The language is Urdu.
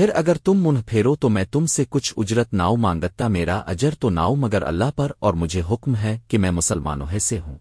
پھر اگر تم منہ پھیرو تو میں تم سے کچھ اجرت ناؤ مانگتا میرا اجر تو ناؤ مگر اللہ پر اور مجھے حکم ہے کہ میں مسلمانوں سے ہوں۔